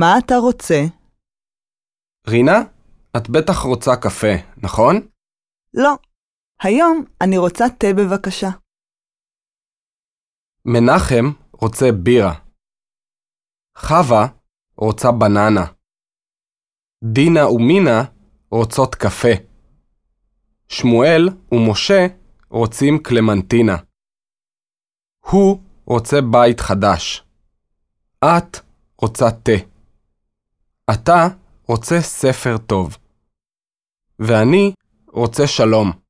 מה אתה רוצה? רינה, את בטח רוצה קפה, נכון? לא. היום אני רוצה תה בבקשה. מנחם רוצה בירה. חווה רוצה בננה. דינה ומינה רוצות קפה. שמואל ומשה רוצים קלמנטינה. הוא רוצה בית חדש. את רוצה תה. אתה רוצה ספר טוב. ואני רוצה שלום.